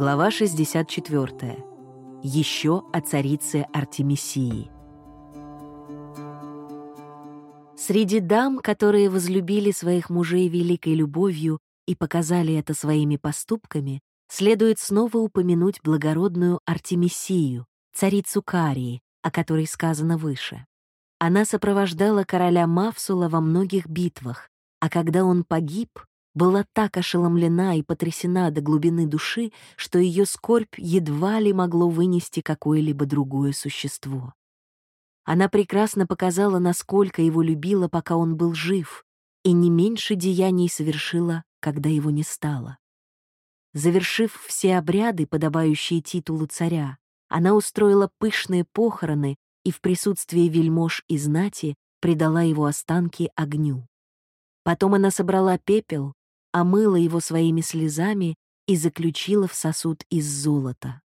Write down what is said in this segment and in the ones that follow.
Глава 64. Еще о царице Артемисии. Среди дам, которые возлюбили своих мужей великой любовью и показали это своими поступками, следует снова упомянуть благородную Артемисию, царицу Карии, о которой сказано выше. Она сопровождала короля Мавсула во многих битвах, а когда он погиб, была так ошеломлена и потрясена до глубины души, что ее скорбь едва ли могло вынести какое-либо другое существо. Она прекрасно показала, насколько его любила, пока он был жив, и не меньше деяний совершила, когда его не стало. Завершив все обряды, подобающие титулу царя, она устроила пышные похороны и в присутствии вельмож и знати предала его останки огню. Потом она собрала пепел, омыла его своими слезами и заключила в сосуд из золота.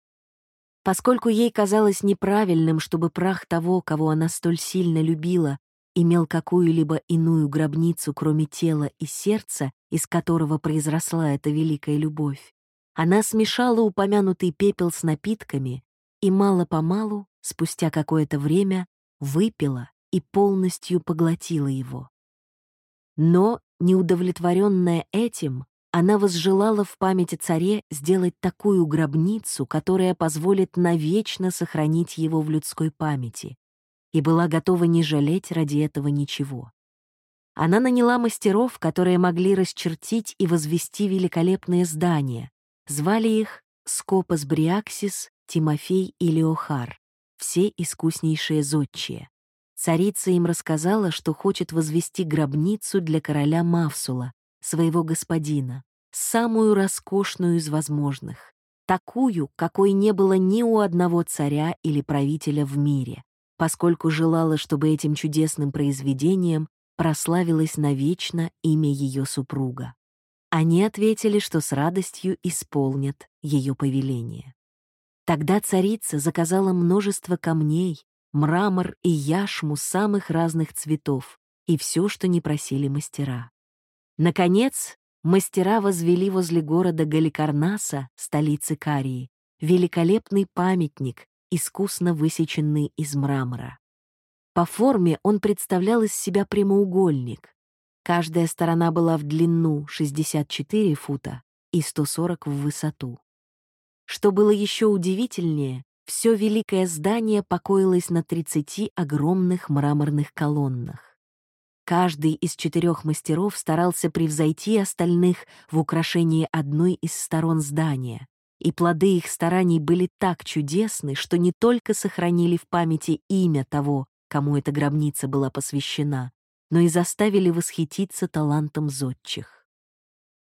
Поскольку ей казалось неправильным, чтобы прах того, кого она столь сильно любила, имел какую-либо иную гробницу, кроме тела и сердца, из которого произросла эта великая любовь, она смешала упомянутый пепел с напитками и мало-помалу, спустя какое-то время, выпила и полностью поглотила его. Но, неудовлетворенная этим, она возжелала в памяти царе сделать такую гробницу, которая позволит навечно сохранить его в людской памяти, и была готова не жалеть ради этого ничего. Она наняла мастеров, которые могли расчертить и возвести великолепные здания. Звали их Скопос Бриаксис, Тимофей и Леохар, все искуснейшие зодчие. Царица им рассказала, что хочет возвести гробницу для короля Мавсула, своего господина, самую роскошную из возможных, такую, какой не было ни у одного царя или правителя в мире, поскольку желала, чтобы этим чудесным произведением прославилось навечно имя ее супруга. Они ответили, что с радостью исполнят ее повеление. Тогда царица заказала множество камней, мрамор и яшму самых разных цветов и все, что не просили мастера. Наконец, мастера возвели возле города Галикарнаса, столицы Карии, великолепный памятник, искусно высеченный из мрамора. По форме он представлял из себя прямоугольник. Каждая сторона была в длину 64 фута и 140 в высоту. Что было еще удивительнее, все великое здание покоилось на 30 огромных мраморных колоннах. Каждый из четырех мастеров старался превзойти остальных в украшении одной из сторон здания, и плоды их стараний были так чудесны, что не только сохранили в памяти имя того, кому эта гробница была посвящена, но и заставили восхититься талантом зодчих.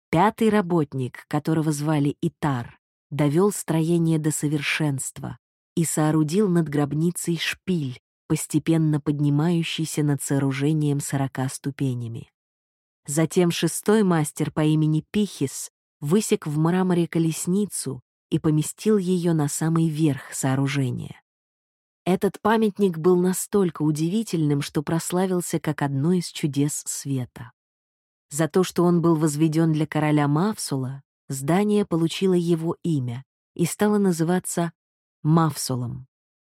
Пятый работник, которого звали Итар, довел строение до совершенства, и соорудил над гробницей шпиль, постепенно поднимающийся над сооружением сорока ступенями. Затем шестой мастер по имени Пихис высек в мраморе колесницу и поместил ее на самый верх сооружения. Этот памятник был настолько удивительным, что прославился как одно из чудес света. За то, что он был возведен для короля Мавсула, здание получило его имя и стало называться Мавсулом.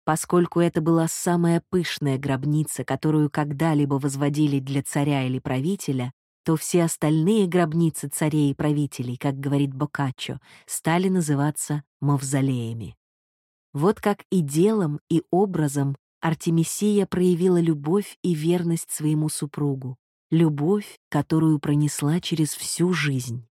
Поскольку это была самая пышная гробница, которую когда-либо возводили для царя или правителя, то все остальные гробницы царей и правителей, как говорит Боккаччо, стали называться мавзолеями. Вот как и делом, и образом Артемисия проявила любовь и верность своему супругу, любовь, которую пронесла через всю жизнь.